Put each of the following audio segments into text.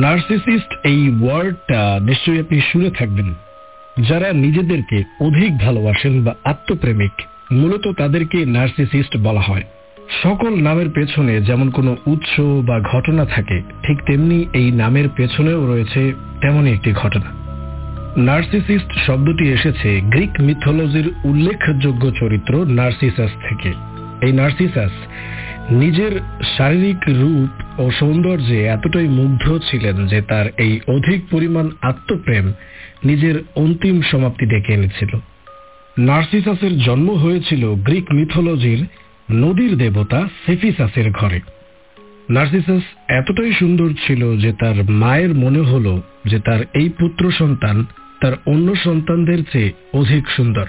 Narcissist এই ওয়ার্ডটা নিশ্চয়ই আপনি শুনে থাকবেন। যারা নিজেদেরকে অধিক ভালোবাসেন বা আত্মপ্রেমিক, মূলত তাদেরকে নার্সিসিস্ট বলা হয়। সকল নামের পেছনে যেমন কোনো উৎস বা ঘটনা থাকে, ঠিক তেমনি এই নামের পেছনেও রয়েছে তেমনই একটি ঘটনা। নার্সিসিস্ট শব্দটি এসেছে গ্রিক মিথোলজির উল্লেখযোগ্য চরিত্র নার্সিসাস থেকে। এই নার্সিসাস নিজের শারীরিক রূপ ও সৌন্দর্যে এতটাই মুগ্ধ ছিলেন যে তার এই অধিক পরিমাণ আত্মপ্রেম নিজের অন্তিম সমাপ্তি ডেকে এনেছিল। নার্সিসাসের জন্ম হয়েছিল গ্রিক মিথোলজির নদীর দেবতা সেফিসাসের ঘরে। নার্সিসাস এতটাই সুন্দর ছিল যে তার মায়ের মনে হল যে তার এই পুত্র সন্তান তার অন্য সন্তানদের চেয়ে অধিক সুন্দর।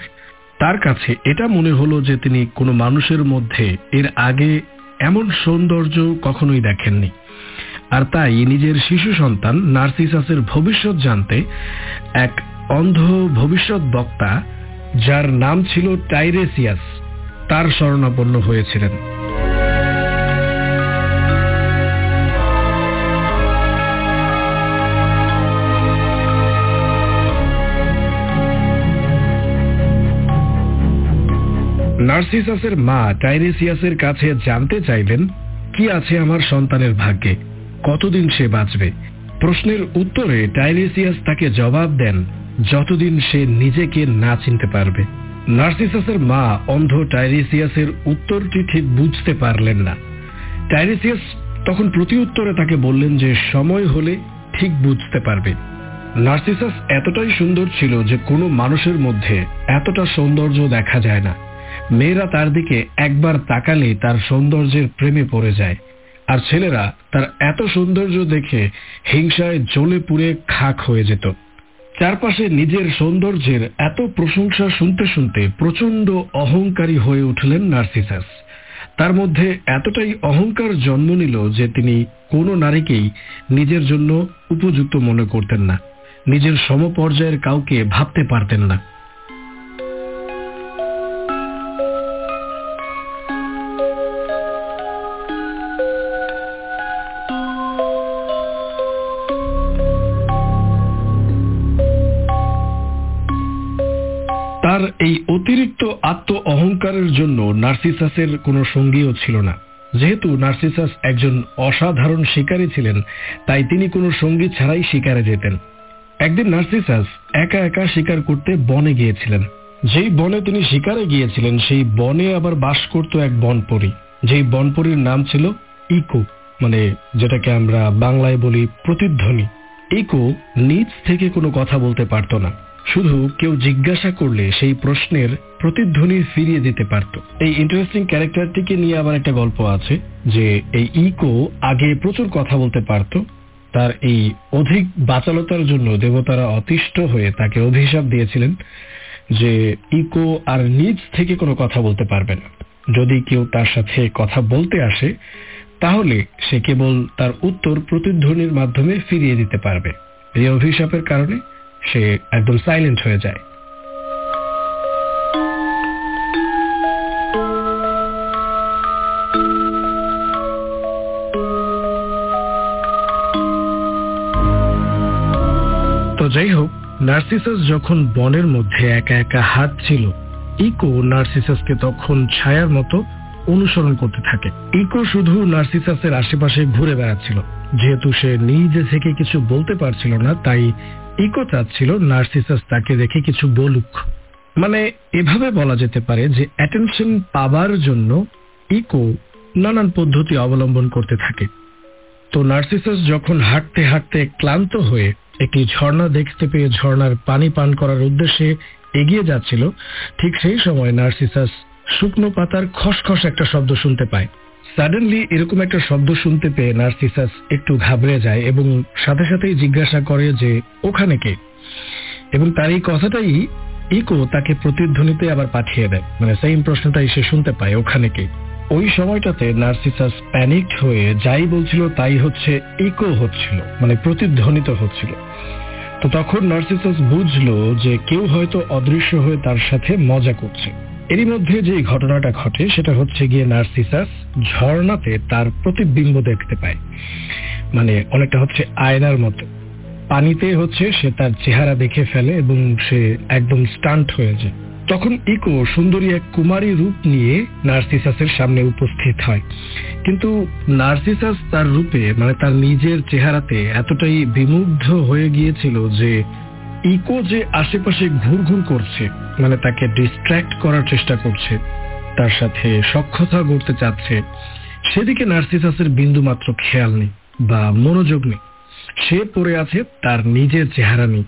তার কাছে এটা মনে হলো যে তিনি কোনো মানুষের মধ্যে এর আগে এমন সৌন্দর্য কখনোই দেখেননি। আর তাই নিজের শিশু সন্তান নার্সিসাসের ভবিষ্যৎ জানতে এক অন্ধ ভবিষ্যৎ বক্তা, যার নাম ছিল টাইরেসিয়াস, তার শরণাপন্ন হয়েছিলেন। নার্সিসাসের মা টাইরেসিয়াসের কাছে জানতে চাইলেন, কি আছে আমার সন্তানের ভাগ্যে? কতদিন সে বাঁচবে? প্রশ্নের উত্তরে টাইরেসিয়াস তাকে জবাব দেন, যতদিন সে নিজেকে না চিনতে পারবে। নার্সিসাসের মা অন্ধ টাইরেসিয়াসের উত্তরটি ঠিক বুঝতে পারলেন না। টাইরেসিয়াস তখন প্রতি উত্তরে তাকে বললেন যে, সময় হলে ঠিক বুঝতে পারবে। নার্সিসাস এতটাই সুন্দর ছিল যে কোনো মানুষের মধ্যে এতটা সৌন্দর্য দেখা যায় না। মেয়েরা তার দিকে একবার তাকালে তার সৌন্দর্যের প্রেমে পড়ে যায়। আর ছেলেরা তার এত সৌন্দর্য দেখে হিংসায় জ্বলে পুড়ে খাক হয়ে যেত। চারপাশে নিজের সৌন্দর্যের এত প্রশংসা শুনতে শুনতে প্রচণ্ড অহংকারী হয়ে উঠলেন নার্সিসাস। তার মধ্যে এতটাই অহংকার জন্ম নিল যে তিনি কোনো নারীকেই নিজের জন্য উপযুক্ত মনে করতেন না। নিজের সমপর্যায়ের কাউকে ভাবতে পারতেন না। অহংকারের জন্য নার্সিসাসের কোনো সঙ্গীও ছিল না। যেহেতু নার্সিসাস একজন অসাধারণ শিকারী ছিলেন, তাই তিনি কোনো সঙ্গী ছাড়াই শিকারে যেতেন। একদিন নার্সিসাস একা একা শিকার করতে বনে গিয়েছিলেন। যেই বনে তিনি শিকারে গিয়েছিলেন, সেই বনে আবার বাস করত এক বনপরী। যেই বনপরীর নাম ছিল ইকো মানে যেটাকে আমরা বাংলায় বলি প্রতিধ্বনি। ইকো নিজ থেকে কোনো কথা বলতে পারত না। শুধু কেউ জিজ্ঞাসা করলে সেই প্রশ্নের প্রতিধ্বনি ফিরিয়ে দিতে পারত। এই ইন্টারেস্টিং ক্যারেক্টারটিকে নিয়ে আবার একটা গল্প আছে, যে এই ইকো আগে প্রচুর কথা বলতে পারত, তার এই অধিক বাচালতার জন্য দেবতারা অতিষ্ঠ হয়ে তাকে অভিশাপ দিয়েছিলেন যে ইকো আর নিজ থেকে কোনো কথা বলতে পারবে না। যদি কেউ তার সাথে কথা বলতে আসে, তাহলে সে কেবল তার উত্তর প্রতিধ্বনির মাধ্যমে ফিরিয়ে দিতে পারবে। এই অভিশাপের কারণে সে একদম সাইলেন্ট হয়ে যায়। নার্সিসাস যখন বনের মধ্যে একা একা হাত ছিল, ইকো নার্সিসাসকে তখন ছায়ার মতো অনুসরণ করতে থাকে। ইকো শুধু নার্সিসাসের আশেপাশে ঘুরে বেড়াচ্ছিল। যেহেতু সে নিজে থেকে কিছু বলতে পারছিল না, তাই ইকো চাচ্ছিল নার্সিসাস তাকে দেখে কিছু বলুক। মানে এভাবে বলা যেতে পারে যে অ্যাটেনশন পাবার জন্য ইকো নানান পদ্ধতি অবলম্বন করতে থাকে। তো নার্সিসাস যখন হাঁটতে হাঁটতে ক্লান্ত হয়ে একটি ঝর্ণা দেখতে পেয়ে ঝর্ণার পানি পান করার উদ্দেশ্যে এগিয়ে যাচ্ছিল, ঠিক সেই সময় নার্সিসাস শুকনো পাতার খসখস একটা শব্দ শুনতে পায়। সাডেনলি এরকম একটা শব্দ শুনতে পেয়ে নার্সিসাস একটু ঘাবড়ে যায় এবং সাথে সাথেই জিজ্ঞাসা করে যে, ওখানে কে? এবং তার এই কথাটাই ইকো তাকে প্রতিধ্বনিতে আবার পাঠিয়ে দেয়। মানে সেই প্রশ্নটাই সে শুনতে পায়, ওখানে কে? ওই সময়টাতে নার্সিসাস প্যানিকড হয়ে যাই বলছিল, তাই হচ্ছে ইকো হচ্ছিল মানে প্রতিধ্বনিত হচ্ছিল। তো তখন নার্সিসাস বুঝলো যে কেউ হয়তো অদৃশ্য হয়ে তার সাথে মজা করছে। এরই মধ্যে যে ঘটনাটা ঘটে, সেটা হচ্ছে গিয়ে নার্সিসাস ঝর্ণাতে তার প্রতিবিম্ব দেখতে পায়। মানে অনেকটা হচ্ছে আয়নার মতো। পানিতে হচ্ছে সে তার চেহারা দেখে ফেলে এবং সে একদম স্টান্ট হয়ে যায়। তখন ইকো সুন্দরী এক কুমারী রূপ নিয়ে নার্সিসাসের সামনে উপস্থিত হয়। কিন্তু নার্সিসাস তার রূপে মানে তার নিজের চেহারাতে এতটাই বিমুগ্ধ হয়ে গিয়েছিল যে ইকো যে আশেপাশে ঘুরঘুর করছে মানে তাকে ডিস্ট্র্যাক্ট করার চেষ্টা করছে, তার সাথে সক্ষতা করতে চাচ্ছে, সেদিকে নার্সিসাসের বিন্দু মাত্র খেয়াল নেই বা মনোযোগ নেই। সে পড়ে আছে তার নিজের চেহারা নেই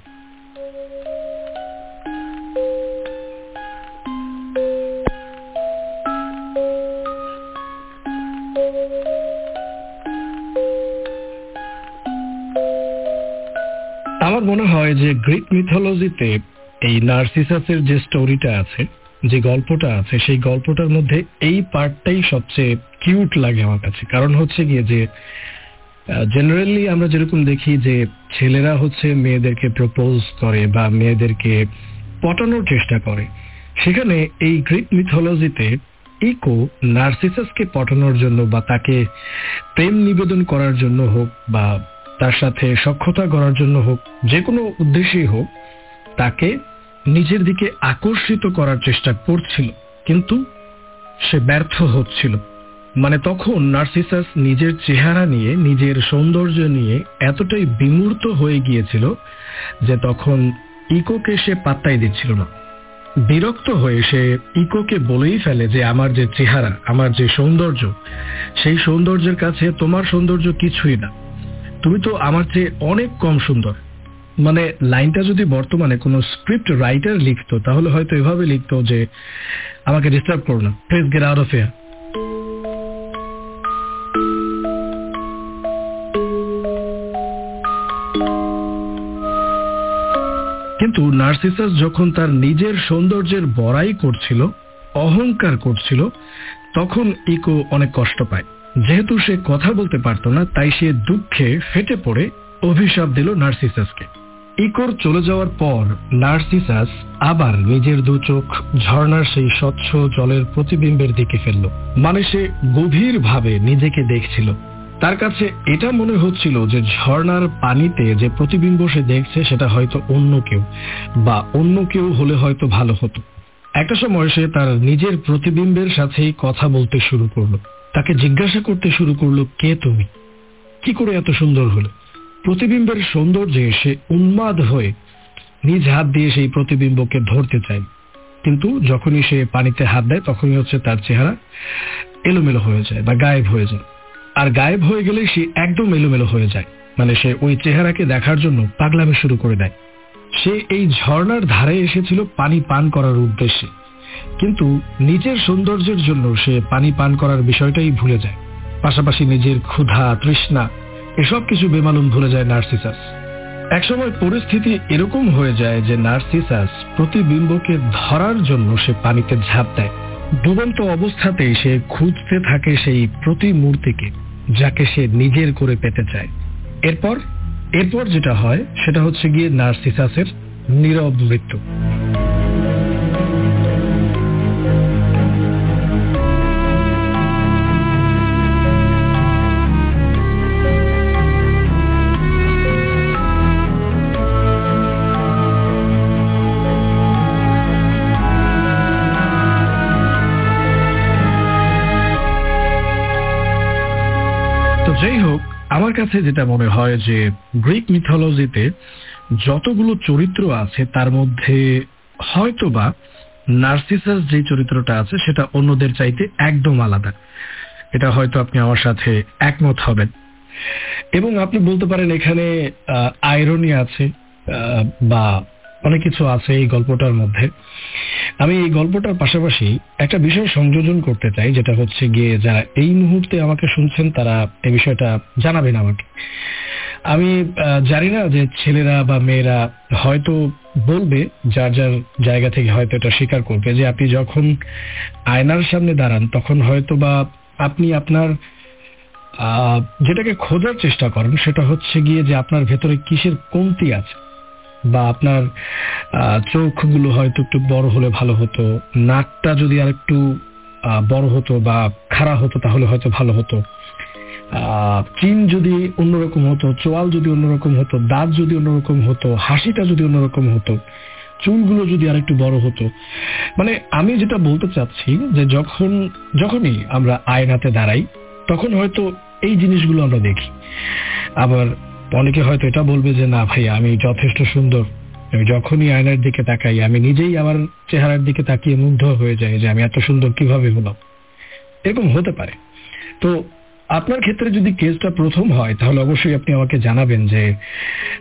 হয় যে গ্রিক মিথোলজিতে এই নার্সিসাসের যে স্টোরিটা আছে, যে গল্পটা আছে, সেই গল্পটার মধ্যে এই পার্টটাই সবচেয়ে কিউট লাগে আমার কাছে। কারণ হচ্ছে গিয়ে যে জেনারেলি আমরা যেরকম দেখি যে ছেলেরা হচ্ছে মেয়েদেরকে প্রপোজ করে বা মেয়েদেরকে পটানোর চেষ্টা করে, সেখানে এই গ্রিক মিথোলজিতে ইকো নার্সিসাসকে পটানোর জন্য বা তাকে প্রেম নিবেদন করার জন্য হোক বা তার সাথে সক্ষতা করার জন্য হোক, যে কোনো উদ্দেশ্যেই হোক, তাকে নিজের দিকে আকর্ষিত করার চেষ্টা করছিল, কিন্তু সে ব্যর্থ হচ্ছিল। মানে তখন নার্সিসাস নিজের চেহারা নিয়ে, নিজের সৌন্দর্য নিয়ে এতটাই বিমূর্ত হয়ে গিয়েছিল যে তখন ইকোকে সে পাত্তাই দিচ্ছিল না। বিরক্ত হয়ে সে ইকোকে বলেই ফেলে যে, আমার যে চেহারা, আমার যে সৌন্দর্য, সেই সৌন্দর্যের কাছে তোমার সৌন্দর্য কিছুই না। তুমি তো আমার চেয়ে অনেক কম সুন্দর। মানে লাইনটা যদি বর্তমানে কোনো স্ক্রিপ্ট রাইটার লিখতো, তাহলে হয়তো এভাবে লিখতো যে, আমাকে ডিস্টার্ব করো না please get out of here কিন্তু নার্সিসাস যখন তার নিজের সৌন্দর্যের বড়াই করছিল, অহংকার করছিল, তখন ইকো অনেক কষ্ট পায়। যেহেতু সে কথা বলতে পারত না, তাই সে দুঃখে ফেটে পড়ে অভিশাপ দিল নার্সিসাসকে। ইকোর চলে যাওয়ার পর নার্সিসাস আবার নিজের দু চোখ ঝর্ণার সেই স্বচ্ছ জলের প্রতিবিম্বের দিকে ফেলল। মানে সে গভীর ভাবে নিজেকে দেখছিল। তার কাছে এটা মনে হচ্ছিল যে ঝর্ণার পানিতে যে প্রতিবিম্ব সে দেখছে, সেটা হয়তো অন্য কেউ, বা অন্য কেউ হলে হয়তো ভালো হতো। একটা সময় সে তার নিজের প্রতিবিম্বের সাথেই কথা বলতে শুরু করল। তাকে জিজ্ঞাসা করতে শুরু করল, কে তুমি? কি করে এত সুন্দর হলো? প্রতিবিম্বের সৌন্দর্যে সে উন্মাদ হয়ে নিজ হাত দিয়ে সেই প্রতিবিম্বকে ধরতে চায়। কিন্তু যখনই সে পানিতে হাত দেয়, তখনই হচ্ছে তার চেহারা এলোমেলো হয়ে যায় বা গায়েব হয়ে যায়। আর গায়েব হয়ে গেলে সে একদম এলোমেলো হয়ে যায়। মানে সে ওই চেহারাকে দেখার জন্য পাগলামি শুরু করে দেয়। সে এই ঝর্ণার ধারে এসেছিল পানি পান করার উদ্দেশ্যে। কিন্তু নিজের সৌন্দর্যের জন্য সে পানি পান করার বিষয়টাই ভুলে যায়। পাশাপাশি নিজের ক্ষুধা, তৃষ্ণা, এসব কিছু বেমালুম ভুলে যায় নার্সিসাস। একসময় পরিস্থিতি এরকম হয়ে যায় যে নার্সিসাস প্রতিবিম্বকে ধরার জন্য সে পানিতে ঝাঁপ দেয়। ডুবন্ত অবস্থাতেই সে খুঁজতে থাকে সেই প্রতিমূর্তিকে, যাকে সে নিজের করে পেতে চায়। এরপর এরপর যেটা হয়, সেটা হচ্ছে গিয়ে নার্সিসাসের নীরব মৃত্যু। যাই হোক, আমার কাছে যেটা মনে হয় যে গ্রিক মিথোলজিতে যতগুলো চরিত্র আছে, তার মধ্যে হয়তোবা নার্সিসাস যে চরিত্রটা আছে, সেটা অন্যদের চাইতে একদম আলাদা। এটা হয়তো আপনি আমার সাথে একমত হবেন। এবং আপনি বলতে পারেন এখানে আয়রনি আছে বা অনেক কিছু আছে এই গল্পটার মধ্যে। আমি এই গল্পটার পাশাপাশি একটা বিষয় সংযোজন করতে চাই, যেটা হচ্ছে গিয়ে যারা এই মুহূর্তে আমাকে শুনছেন, তারা এই বিষয়টা জানাবেন আমাকে। আমি জানি না যে ছেলেরা বা মেয়েরা হয়তো বলবে যার যার জায়গা থেকে হয়তো এটা স্বীকার করবে যে আপনি যখন আয়নার সামনে দাঁড়ান, তখন হয়তো বা আপনি আপনার যেটাকে খোঁজার চেষ্টা করেন, সেটা হচ্ছে গিয়ে যে আপনার ভেতরে কিসের কমতি আছে। বা আপনার চোখগুলো হয়তো একটু বড় হলে ভালো হতো, নাকটা যদি আর একটু বড় হতো বা খাড়া হতো তাহলে হয়তো ভালো হতো। চিন যদি অন্যরকম হতো, চোয়াল যদি অন্যরকম হতো, দাঁত যদি অন্যরকম হতো, হাসিটা যদি অন্যরকম হতো, চুলগুলো যদি আর একটু বড় হতো। মানে আমি যেটা বলতে চাচ্ছি যে যখন, যখনই আমরা আয়নাতে দাঁড়াই, তখন হয়তো এই জিনিসগুলো আমরা দেখি। আবার অনেকে হয়তো এটা বলবে যে, না ভাই, আমি যথেষ্ট সুন্দর। আমি যখনই আয়নার দিকে তাকাই, আমি নিজেই আমার চেহারার দিকে তাকিয়ে মুগ্ধ হয়ে যাই যে, আমি এত সুন্দর কীভাবে হলাম? এরকম হতে পারে। তো আপনার ক্ষেত্রে যদি কেসটা প্রথম হয়, তাহলে অবশ্যই আপনি আমাকে জানাবেন যে,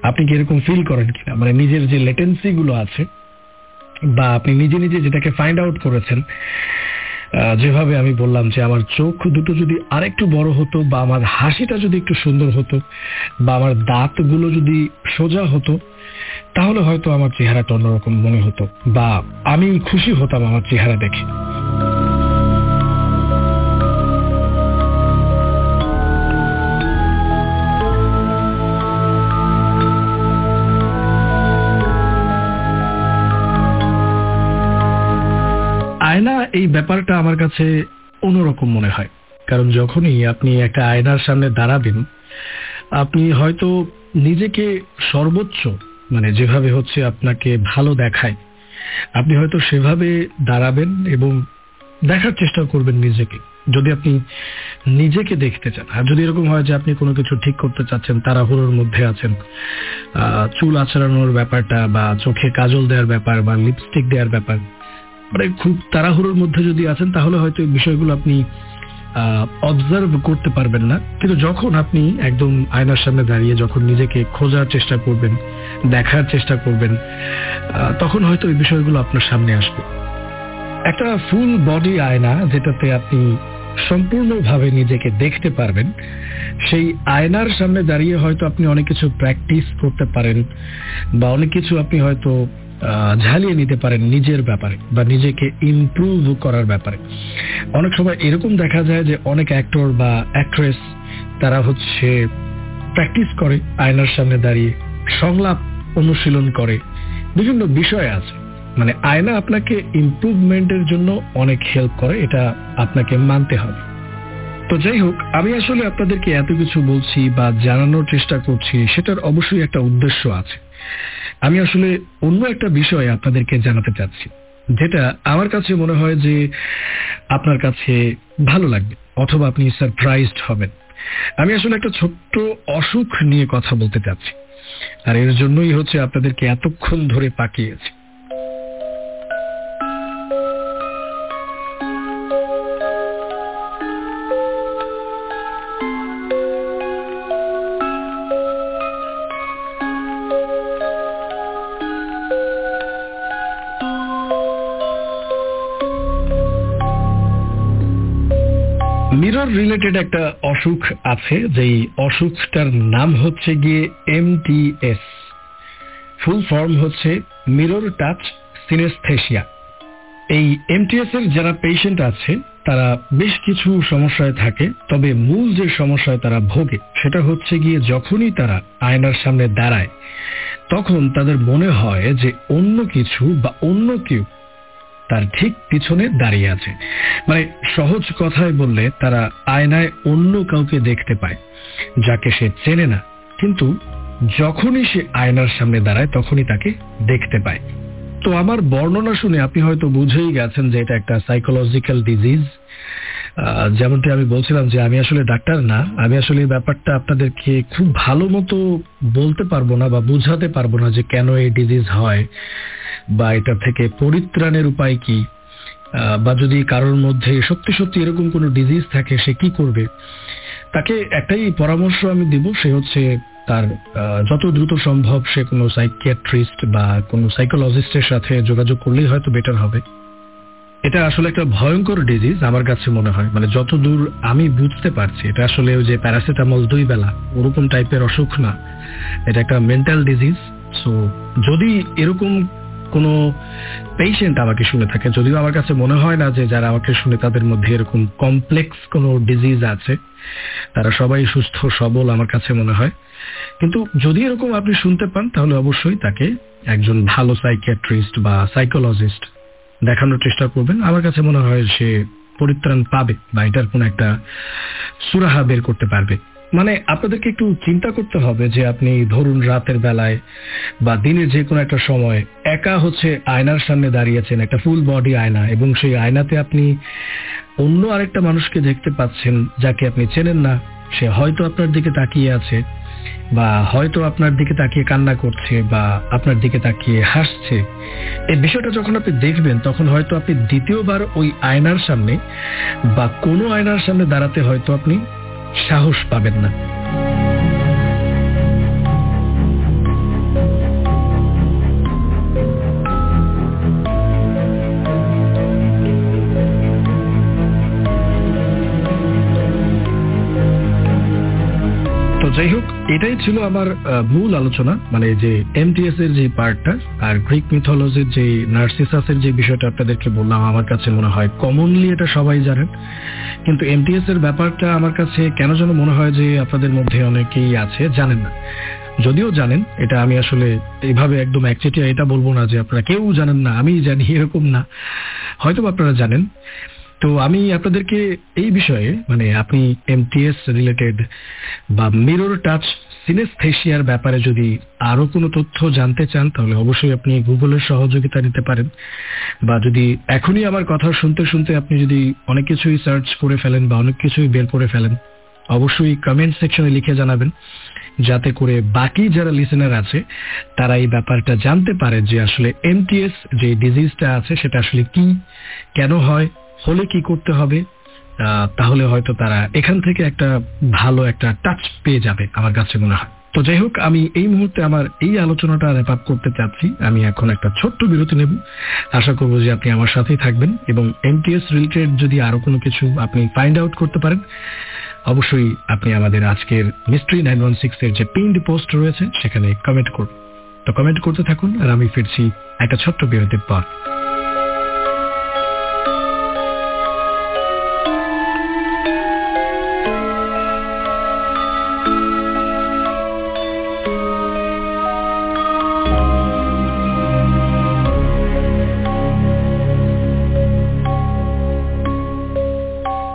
আপনি কি এরকম ফিল করেন কিনা? মানে নিজের যে লেটেন্সি গুলো আছে, বা আপনি নিজে নিজে যেটাকে ফাইন্ড আউট করেছেন যেভাবে আমি বললাম যে আমার চোখ দুটো যদি আরেকটু বড় হতো বা আমার হাসিটা যদি একটু সুন্দর হতো বা আমার দাঁতগুলো যদি সোজা হতো, তাহলে হয়তো আমার চেহারাটা অন্যরকম মনে হতো বা আমি খুশি হতাম আমার চেহারা দেখে। এই ব্যাপারটা আমার কাছে অন্যরকম মনে হয়। কারণ যখনই আপনি একটা আয়নার সামনে দাঁড়াবেন, আপনি হয়তো নিজেকে সর্বোচ্চ মানে যেভাবে হচ্ছে আপনাকে ভালো দেখায়, আপনি হয়তো সেভাবে দাঁড়াবেন এবং দেখার চেষ্টা করবেন নিজেকে। যদি আপনি নিজেকে দেখতে চান, আর যদি এরকম হয় যে আপনি কোনো কিছু ঠিক করতে চাচ্ছেন, তাড়াহুড়োর মধ্যে আছেন চুল আচড়ানোর ব্যাপারটা বা চোখে কাজল দেওয়ার ব্যাপার বা লিপস্টিক দেওয়ার ব্যাপার মানে খুব তাড়াহুড়োর মধ্যে যদি আছেন, তাহলে হয়তো এই বিষয়গুলো আপনি অবজার্ভ করতে পারবেন না। কিন্তু যখন আপনি একদম আয়নার সামনে দাঁড়িয়ে যখন নিজেকে খোঁজার চেষ্টা করবেন, দেখার চেষ্টা করবেন তখন হয়তো এই বিষয়গুলো আপনার সামনে আসবে। একটা ফুল বডি আয়না যেটাতে আপনি সম্পূর্ণভাবে নিজেকে দেখতে পারবেন, সেই আয়নার সামনে দাঁড়িয়ে হয়তো আপনি অনেক কিছু প্র্যাকটিস করতে পারেন, বা অনেক কিছু আপনি হয়তো ঝালিয়ে নিতে পারেন নিজের ব্যাপারে বা নিজেকে ইমপ্রুভ করার ব্যাপারে। অনেক সময় এরকম দেখা যায় যে অনেক অ্যাক্টর বা অ্যাক্ট্রেস তারা হচ্ছে প্র্যাকটিস করে, আয়নার সামনে দাঁড়িয়ে সংলাপ অনুশীলন করে। বিভিন্ন বিষয় আছে। মানে আয়না আপনাকে ইমপ্রুভমেন্টের জন্য অনেক হেল্প করে, এটা আপনাকে মানতে হবে। তো যাই হোক, আমি আসলে আপনাদেরকে এত কিছু বলছি বা জানানোর চেষ্টা করছি, সেটার অবশ্যই একটা উদ্দেশ্য আছে। আমি আসলে অন্য একটা বিষয় আপনাদেরকে জানাতে চাচ্ছি, যেটা আমার কাছে মনে হয় যে আপনার কাছে ভালো লাগবে, অথবা আপনি সারপ্রাইজড হবেন। আমি আসলে একটা ছোট্ট অসুখ নিয়ে কথা বলতে চাচ্ছি, আর এর জন্যই হচ্ছে আপনাদেরকে এতক্ষণ ধরে পাকিয়েছি। মিরর রিলেটেড একটা অসুখ আছে, যেই অসুখটার নাম হচ্ছে গিয়ে এমটিএস ফুল ফর্ম হচ্ছে মিরর টাচ সিনেস্থেশিয়া এই এমটিএস এর যারা পেশেন্ট আছে, তারা বেশ কিছু সমস্যায় থাকে, তবে মূল যে সমস্যায় তারা ভোগে, সেটা হচ্ছে গিয়ে যখনই তারা আয়নার সামনে দাঁড়ায়, তখন তাদের মনে হয় যে অন্য কিছু বা অন্য কেউ তার ঠিক পিছনে দাঁড়িয়ে আছে। মানে সহজ কথায় বললে তারা আয়নায় অন্য কাউকে দেখতে পায়, যাকে সে চেনে না। কিন্তু যখনই সে আয়নার সামনে দাঁড়ায়, তখনই তাকে দেখতে পায়। তো আমার বর্ণনা শুনে আপনি হয়তো বুঝেই গেছেন যে এটা একটা সাইকোলজিক্যাল ডিজিজ যেমনটি আমি বলছিলাম যে আমি আসলে ডাক্তার না, আমি আসলে ব্যাপারটা আপনাদেরকে খুব ভালো মতো বলতে পারব না বা বুঝাতে পারব না যে কেন এই ডিজিজ হয়। বা এটা থেকে পরিত্রাণের উপায় কি? বা যদি কারোর মধ্যে সত্যি সত্যি এরকম কোনো ডিজিজ থাকে, সে কি করবে? তাকে একটাই পরামর্শ আমি দিব, সে হচ্ছে তার যত দ্রুত সম্ভব সে কোনো সাইকিয়াট্রিস্ট বা কোনো সাইকোলজিস্টের সাথে যোগাযোগ করলেই হয়তো বেটার হবে। এটা আসলে একটা ভয়ঙ্কর ডিজিজ আমার কাছে মনে হয়। মানে যতদূর আমি বুঝতে পারছি, এটা আসলে ওই যে প্যারাসিটামল দুই বেলা, ওরকম টাইপের অসুখ না। এটা একটা মেন্টাল ডিজিজ সো যদি এরকম কোনো পেশেন্ট আমাকে শুনে থাকে। যদিও আমার কাছে মনে হয় না যে যারা আমাকে শুনে তাদের মধ্যে এরকম কমপ্লেক্স কোনো ডিজিজ আছে, তারা সবাই সুস্থ, সবল আমার কাছে মনে হয়। কিন্তু যদি এরকম আপনি শুনতে পান, তাহলে অবশ্যই তাকে একজন ভালো সাইকিয়াট্রিস্ট বা সাইকোলজিস্ট দেখানোর চেষ্টা করবেন। আমার কাছে মনে হয় সে পরিত্রাণ পাবে বা এটার কোনো একটা সুরাহা বের করতে পারবে। মানে আপনাদেরকে একটু চিন্তা করতে হবে যে আপনি ধরুন রাতের বেলায় বা দিনের যে কোনো একটা সময় একা হচ্ছে আয়নার সামনে দাঁড়িয়েছেন, একটা ফুল বডি আয়না, এবং সেই আয়নাতে আপনি অন্য আরেকটা মানুষকে দেখতে পাচ্ছেন যাকে আপনি চেনেন না, সে হয়তো আপনার দিকে তাকিয়ে আছে বা হয়তো আপনার দিকে তাকিয়ে কান্না করছে বা আপনার দিকে তাকিয়ে হাসছে। এই বিষয়টা যখন আপনি দেখবেন, তখন হয়তো আপনি দ্বিতীয়বার ওই আয়নার সামনে বা কোনো আয়নার সামনে দাঁড়াতে হয়তো আপনি সাহস পাবেন না। যাই হোক, এটাই ছিল আমার মূল আলোচনা মানে যে এমটিএস এর যে পার্টটা আর গ্রিক মিথোলজির যে নার্সিসাসের যে বিষয়টা আপনাদেরকে বললাম, আমার কাছে মনে হয় কমনলি এটা সবাই জানেন। কিন্তু এমটিএস এর ব্যাপারটা আমার কাছে কেন যেন মনে হয় যে আপনাদের মধ্যে অনেকেই আছে, জানেন না। যদিও জানেন, এটা আমি আসলে এইভাবে একদম একচেটিয়া এটা বলব না যে আপনারা কেউ জানেন না আমি জানি, এরকম না। হয়তো আপনারা জানেন। তো আমি আপনাদেরকে এই বিষয়ে মানে আপনি এমটিএস রিলেটেড বা মিরর টাচ সিনেস্থেশিয়ার ব্যাপারে যদি আরও কোনো তথ্য জানতে চান, তাহলে অবশ্যই আপনি গুগলের সহযোগিতা নিতে পারেন। বা যদি এখনই আমার কথা শুনতে শুনতে আপনি যদি অনেক কিছুই সার্চ করে ফেলেন বা অনেক কিছুই বের করে ফেলেন, অবশ্যই কমেন্ট সেকশনে লিখে জানাবেন, যাতে করে বাকি যারা লিসেনার আছে, তারা এই ব্যাপারটা জানতে পারে যে আসলে এমটিএস যে ডিজিজটা আছে, সেটা আসলে কি, কেন হয় হলে কি করতে হবে? তাহলে হয়তো তারা এখান থেকে একটা ভালো একটা টাচ পেয়ে যাবে আমার কাছে মনে হয়। তো যাই হোক, আমি এই মুহূর্তে আমার এই আলোচনাটা র্যাপ আপ করতে চাচ্ছি। আমি এখন একটা ছোট্ট বিরতি নেব। আশা করব যে আপনি আমার সাথেই থাকবেন এবং এমটিএস রিলেটেড যদি আরও কোনো কিছু আপনি ফাইন্ড আউট করতে পারেন, অবশ্যই আপনি আমাদের আজকের মিস্ট্রি নাইন ওয়ান সিক্স এর যে পিন্ড পোস্ট রয়েছে, সেখানে কমেন্ট করুন। তো কমেন্ট করতে থাকুন আর আমি ফিরছি একটা ছোট্ট বিরতির পর।